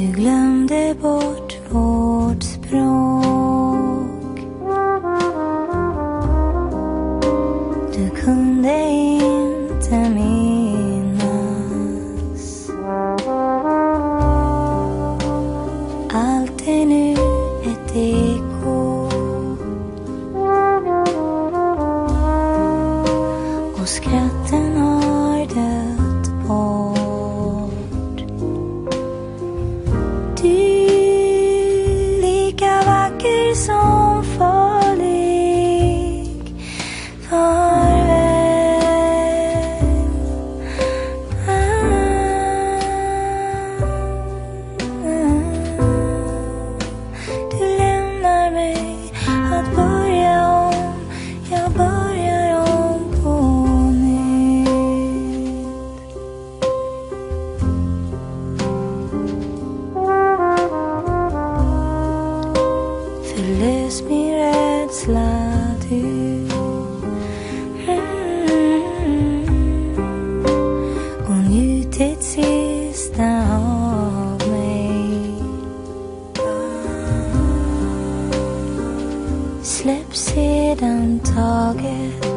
du glömde bort vårt språk. släpp sedan taget.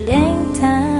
long time.